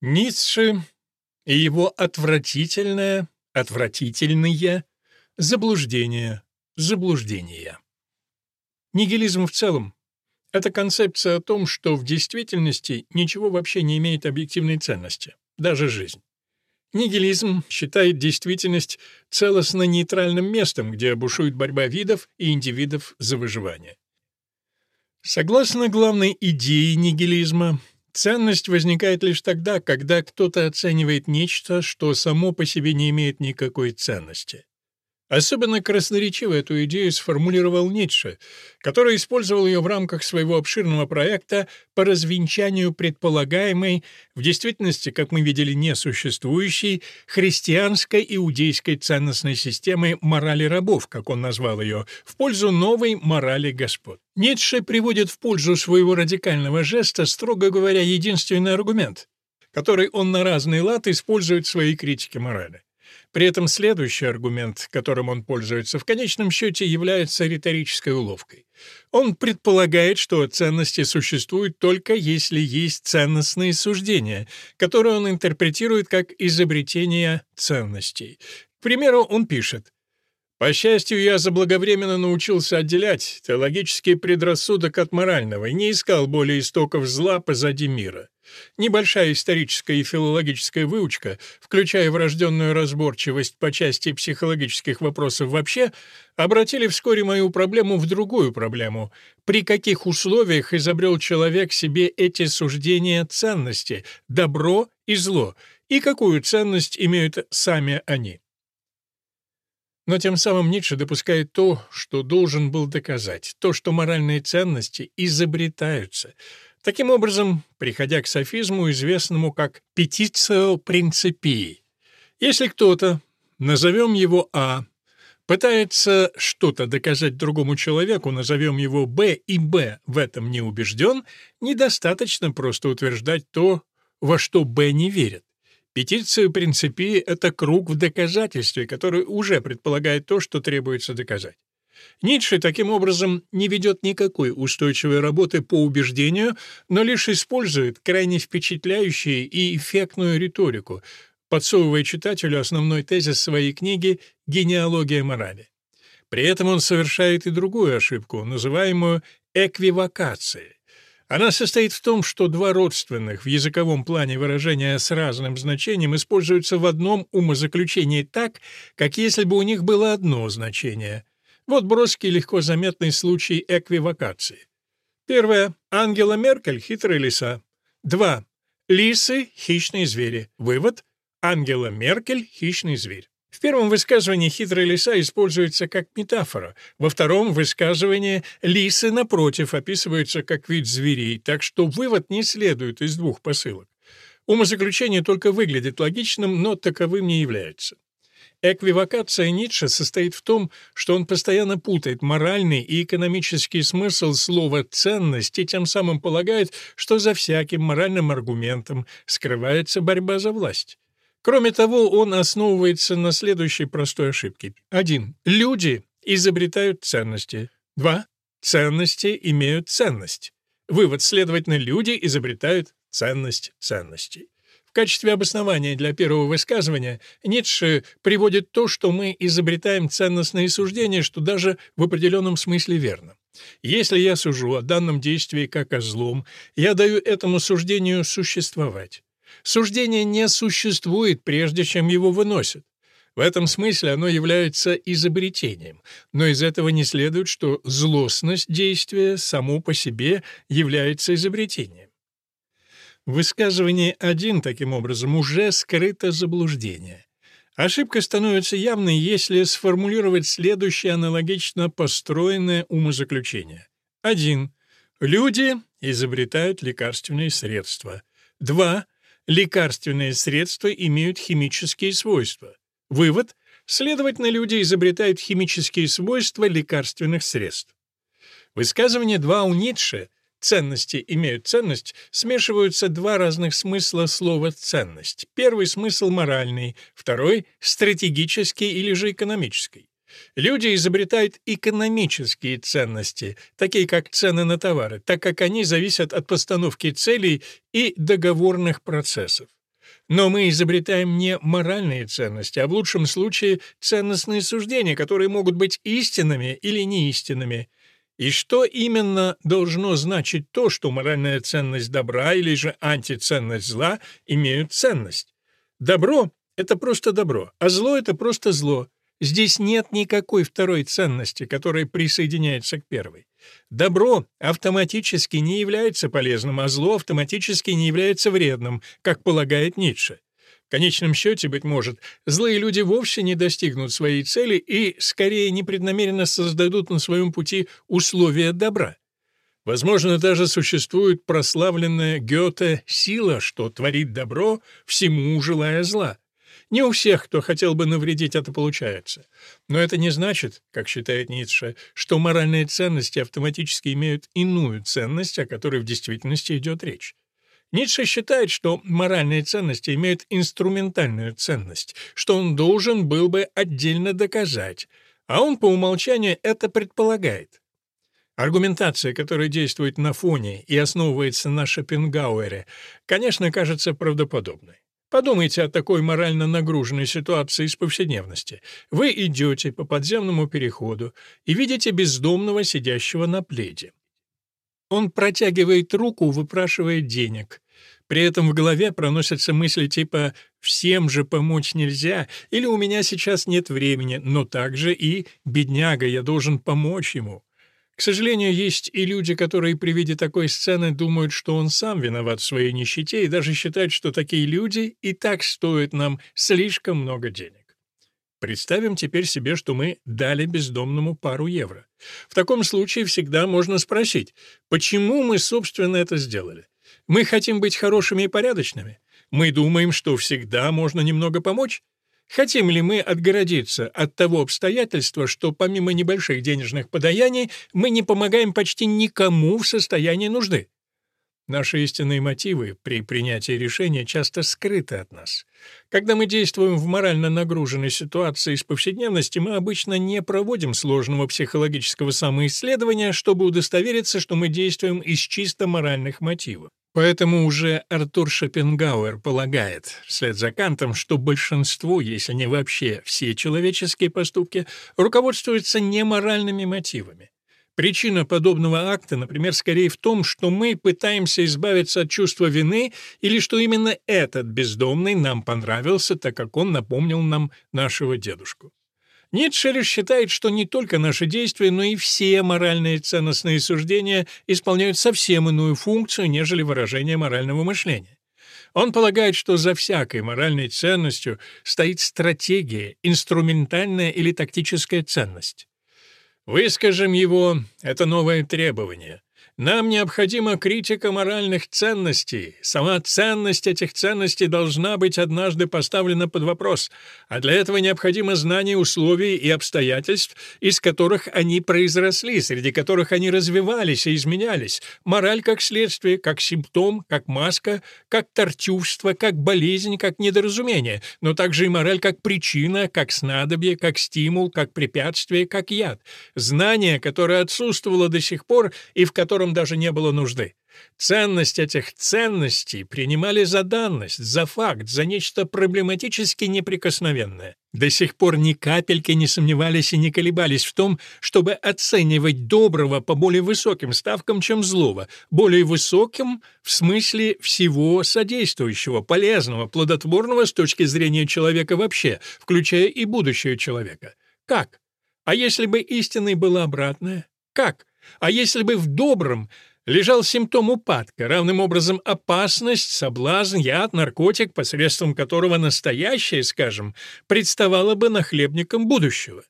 Ницше и его отвратительное, отвратительные заблуждение, заблуждения. Нигилизм в целом — это концепция о том, что в действительности ничего вообще не имеет объективной ценности, даже жизнь. Нигилизм считает действительность целостно нейтральным местом, где бушует борьба видов и индивидов за выживание. Согласно главной идее нигилизма, ценность возникает лишь тогда, когда кто-то оценивает нечто, что само по себе не имеет никакой ценности. Особенно красноречиво эту идею сформулировал Ницше, который использовал ее в рамках своего обширного проекта по развенчанию предполагаемой, в действительности, как мы видели, несуществующей, христианской иудейской ценностной системы морали рабов, как он назвал ее, в пользу новой морали господ. Ницше приводит в пользу своего радикального жеста, строго говоря, единственный аргумент, который он на разный лад использует в своей критике морали. При этом следующий аргумент, которым он пользуется, в конечном счете является риторической уловкой. Он предполагает, что ценности существуют только если есть ценностные суждения, которые он интерпретирует как изобретение ценностей. К примеру, он пишет по счастью, я заблаговременно научился отделять теологический предрассудок от морального и не искал более истоков зла позади мира. Небольшая историческая и филологическая выучка, включая врожденную разборчивость по части психологических вопросов вообще, обратили вскоре мою проблему в другую проблему. При каких условиях изобрел человек себе эти суждения ценности, добро и зло, и какую ценность имеют сами они? Но тем самым Ницше допускает то, что должен был доказать, то, что моральные ценности изобретаются. Таким образом, приходя к софизму, известному как «петицио принципии», если кто-то, назовем его А, пытается что-то доказать другому человеку, назовем его Б, и Б в этом не убежден, недостаточно просто утверждать то, во что Б не верит. Петиция принципии — это круг в доказательстве, который уже предполагает то, что требуется доказать. Ницше таким образом не ведет никакой устойчивой работы по убеждению, но лишь использует крайне впечатляющую и эффектную риторику, подсовывая читателю основной тезис своей книги «Генеалогия морали». При этом он совершает и другую ошибку, называемую эквивокацией. Она состоит в том, что два родственных в языковом плане выражения с разным значением используются в одном умозаключении так, как если бы у них было одно значение. Вот броский легко заметный случай эквивокации. Первое. Ангела Меркель — хитрая лиса. Два. Лисы — хищные звери. Вывод. Ангела Меркель — хищный зверь. В первом высказывании хитрая лиса используется как метафора, во втором высказывании лисы, напротив, описываются как вид зверей, так что вывод не следует из двух посылок. Умозаключение только выглядит логичным, но таковым не является. Эквивокация Ницше состоит в том, что он постоянно путает моральный и экономический смысл слова «ценность» и тем самым полагает, что за всяким моральным аргументом скрывается борьба за власть. Кроме того, он основывается на следующей простой ошибке. 1. Люди изобретают ценности. 2. Ценности имеют ценность. Вывод, следовательно, люди изобретают ценность ценностей. В качестве обоснования для первого высказывания Ницше приводит то, что мы изобретаем ценностные суждения, что даже в определенном смысле верно. Если я сужу о данном действии как о злом, я даю этому суждению существовать. Суждение не существует, прежде чем его выносят. В этом смысле оно является изобретением, но из этого не следует, что злостность действия само по себе является изобретением. В высказывании 1, таким образом, уже скрыто заблуждение. Ошибка становится явной, если сформулировать следующее аналогично построенное умозаключение. 1. Люди изобретают лекарственные средства. 2. Лекарственные средства имеют химические свойства. Вывод – следовательно, люди изобретают химические свойства лекарственных средств. Высказывание 2 у Ницше «ценности имеют ценность» смешиваются два разных смысла слова «ценность». Первый смысл моральный, второй — стратегический или же экономический. Люди изобретают экономические ценности, такие как цены на товары, так как они зависят от постановки целей и договорных процессов. Но мы изобретаем не моральные ценности, а в лучшем случае ценностные суждения, которые могут быть истинными или неистинными. И что именно должно значить то, что моральная ценность добра или же антиценность зла имеют ценность? Добро — это просто добро, а зло — это просто зло. Здесь нет никакой второй ценности, которая присоединяется к первой. Добро автоматически не является полезным, а зло автоматически не является вредным, как полагает Ницше. В конечном счете, быть может, злые люди вовсе не достигнут своей цели и, скорее, непреднамеренно создадут на своем пути условия добра. Возможно, даже существует прославленная Гёте сила, что творит добро, всему желая зла. Не у всех, кто хотел бы навредить, это получается. Но это не значит, как считает Ницше, что моральные ценности автоматически имеют иную ценность, о которой в действительности идет речь. Ницше считает, что моральные ценности имеют инструментальную ценность, что он должен был бы отдельно доказать, а он по умолчанию это предполагает. Аргументация, которая действует на фоне и основывается на Шопенгауэре, конечно, кажется правдоподобной. Подумайте о такой морально нагруженной ситуации из повседневности. Вы идете по подземному переходу и видите бездомного, сидящего на пледе. Он протягивает руку, выпрашивая денег. При этом в голове проносятся мысли типа «всем же помочь нельзя» или «у меня сейчас нет времени», но также и «бедняга, я должен помочь ему». К сожалению, есть и люди, которые при виде такой сцены думают, что он сам виноват в своей нищете, и даже считают, что такие люди и так стоят нам слишком много денег. Представим теперь себе, что мы дали бездомному пару евро. В таком случае всегда можно спросить, почему мы, собственно, это сделали? Мы хотим быть хорошими и порядочными? Мы думаем, что всегда можно немного помочь? Хотим ли мы отгородиться от того обстоятельства, что помимо небольших денежных подаяний мы не помогаем почти никому в состоянии нужды? Наши истинные мотивы при принятии решения часто скрыты от нас. Когда мы действуем в морально нагруженной ситуации из повседневности, мы обычно не проводим сложного психологического самоисследования, чтобы удостовериться, что мы действуем из чисто моральных мотивов. Поэтому уже Артур Шопенгауэр полагает, вслед за Кантом, что большинство, если не вообще все человеческие поступки, руководствуются не моральными мотивами. Причина подобного акта, например, скорее в том, что мы пытаемся избавиться от чувства вины или что именно этот бездомный нам понравился, так как он напомнил нам нашего дедушку. Ницше считает, что не только наши действия, но и все моральные ценностные суждения исполняют совсем иную функцию, нежели выражение морального мышления. Он полагает, что за всякой моральной ценностью стоит стратегия, инструментальная или тактическая ценность. Выскажем его — это новое требование. Нам необходима критика моральных ценностей. Сама ценность этих ценностей должна быть однажды поставлена под вопрос, а для этого необходимо знание условий и обстоятельств, из которых они произросли, среди которых они развивались и изменялись. Мораль как следствие, как симптом, как маска, как тортюжство, как болезнь, как недоразумение, но также и мораль как причина, как снадобье, как стимул, как препятствие, как яд. Знание, которое отсутствовало до сих пор и в котором котором даже не было нужды. Ценность этих ценностей принимали за данность, за факт, за нечто проблематически неприкосновенное. До сих пор ни капельки не сомневались и не колебались в том, чтобы оценивать доброго по более высоким ставкам, чем злого, более высоким в смысле всего содействующего, полезного, плодотворного с точки зрения человека вообще, включая и будущего человека. Как? А если бы истиной было обратное? Как? А если бы в добром лежал симптом упадка, равным образом опасность, соблазн, яд, наркотик, посредством которого настоящее, скажем, представало бы нахлебником будущего?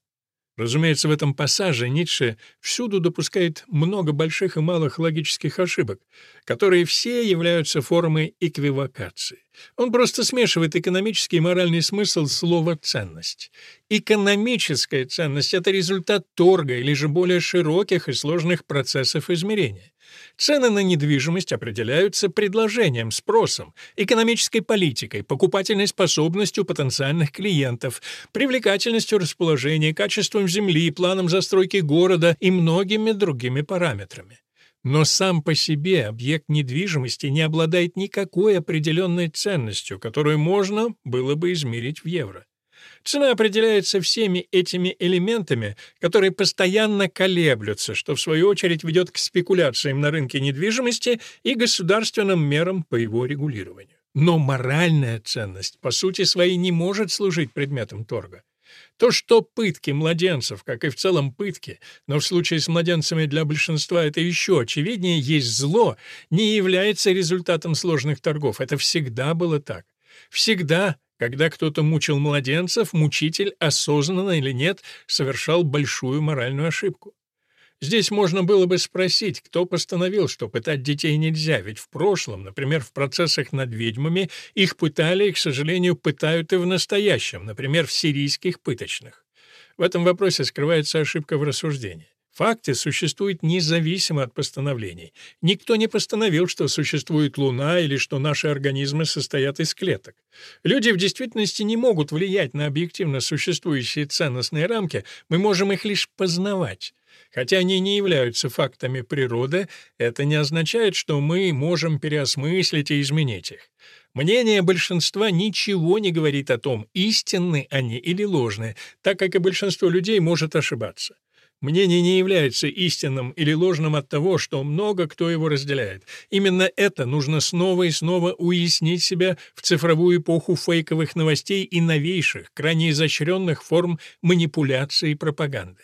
Разумеется, в этом пассаже Ницше всюду допускает много больших и малых логических ошибок, которые все являются формой эквивокации. Он просто смешивает экономический и моральный смысл слова «ценность». Экономическая ценность — это результат торга или же более широких и сложных процессов измерения. Цены на недвижимость определяются предложением, спросом, экономической политикой, покупательной способностью потенциальных клиентов, привлекательностью расположения, качеством земли, планом застройки города и многими другими параметрами. Но сам по себе объект недвижимости не обладает никакой определенной ценностью, которую можно было бы измерить в евро. Цена определяется всеми этими элементами, которые постоянно колеблются, что в свою очередь ведет к спекуляциям на рынке недвижимости и государственным мерам по его регулированию. Но моральная ценность по сути своей не может служить предметом торга. То, что пытки младенцев, как и в целом пытки, но в случае с младенцами для большинства это еще очевиднее, есть зло, не является результатом сложных торгов. Это всегда было так. Всегда, когда кто-то мучил младенцев, мучитель, осознанно или нет, совершал большую моральную ошибку. Здесь можно было бы спросить, кто постановил, что пытать детей нельзя, ведь в прошлом, например, в процессах над ведьмами, их пытали и, к сожалению, пытают и в настоящем, например, в сирийских пыточных. В этом вопросе скрывается ошибка в рассуждении. Факты существуют независимо от постановлений. Никто не постановил, что существует Луна или что наши организмы состоят из клеток. Люди в действительности не могут влиять на объективно существующие ценностные рамки, мы можем их лишь познавать. Хотя они не являются фактами природы, это не означает, что мы можем переосмыслить и изменить их. Мнение большинства ничего не говорит о том, истинны они или ложны, так как и большинство людей может ошибаться. Мнение не является истинным или ложным от того, что много кто его разделяет. Именно это нужно снова и снова уяснить себя в цифровую эпоху фейковых новостей и новейших, крайне изощренных форм манипуляции и пропаганды.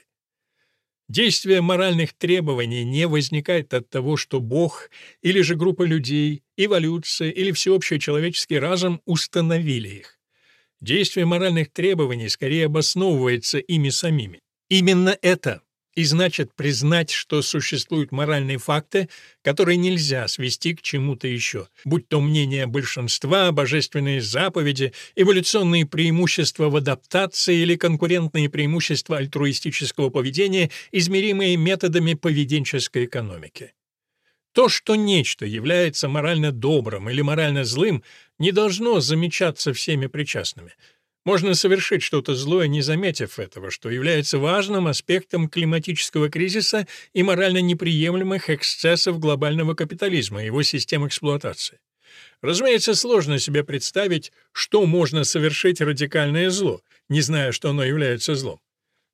Действие моральных требований не возникает от того, что Бог или же группа людей, эволюция или всеобщий человеческий разум установили их. Действие моральных требований скорее обосновывается ими самими. Именно это. И значит признать, что существуют моральные факты, которые нельзя свести к чему-то еще, будь то мнение большинства, божественные заповеди, эволюционные преимущества в адаптации или конкурентные преимущества альтруистического поведения, измеримые методами поведенческой экономики. То, что нечто является морально добрым или морально злым, не должно замечаться всеми причастными — можно совершить что-то злое, не заметив этого, что является важным аспектом климатического кризиса и морально неприемлемых эксцессов глобального капитализма и его систем эксплуатации. Разумеется, сложно себе представить, что можно совершить радикальное зло, не зная, что оно является злом.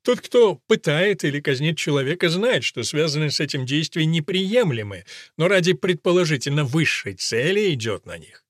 Тот, кто пытает или казнит человека, знает, что связанные с этим действия неприемлемы, но ради предположительно высшей цели идет на них.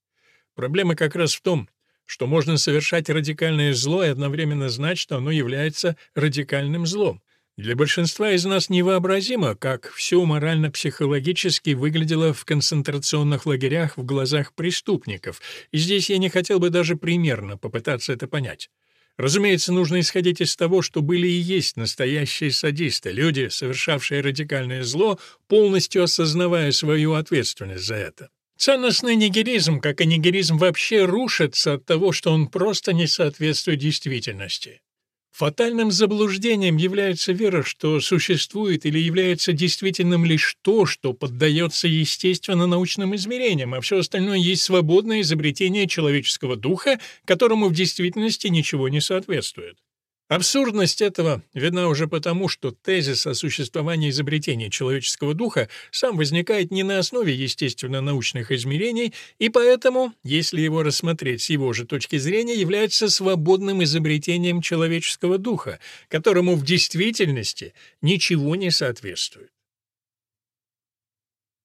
Проблема как раз в том, что можно совершать радикальное зло и одновременно знать, что оно является радикальным злом. Для большинства из нас невообразимо, как все морально-психологически выглядело в концентрационных лагерях в глазах преступников, и здесь я не хотел бы даже примерно попытаться это понять. Разумеется, нужно исходить из того, что были и есть настоящие садисты, люди, совершавшие радикальное зло, полностью осознавая свою ответственность за это. Ценностный нигилизм, как и нигилизм вообще, рушится от того, что он просто не соответствует действительности. Фатальным заблуждением является вера, что существует или является действительным лишь то, что поддается естественно-научным измерениям, а все остальное есть свободное изобретение человеческого духа, которому в действительности ничего не соответствует. Абсурдность этого видна уже потому, что тезис о существовании изобретения человеческого духа сам возникает не на основе естественно-научных измерений, и поэтому, если его рассмотреть с его же точки зрения, является свободным изобретением человеческого духа, которому в действительности ничего не соответствует.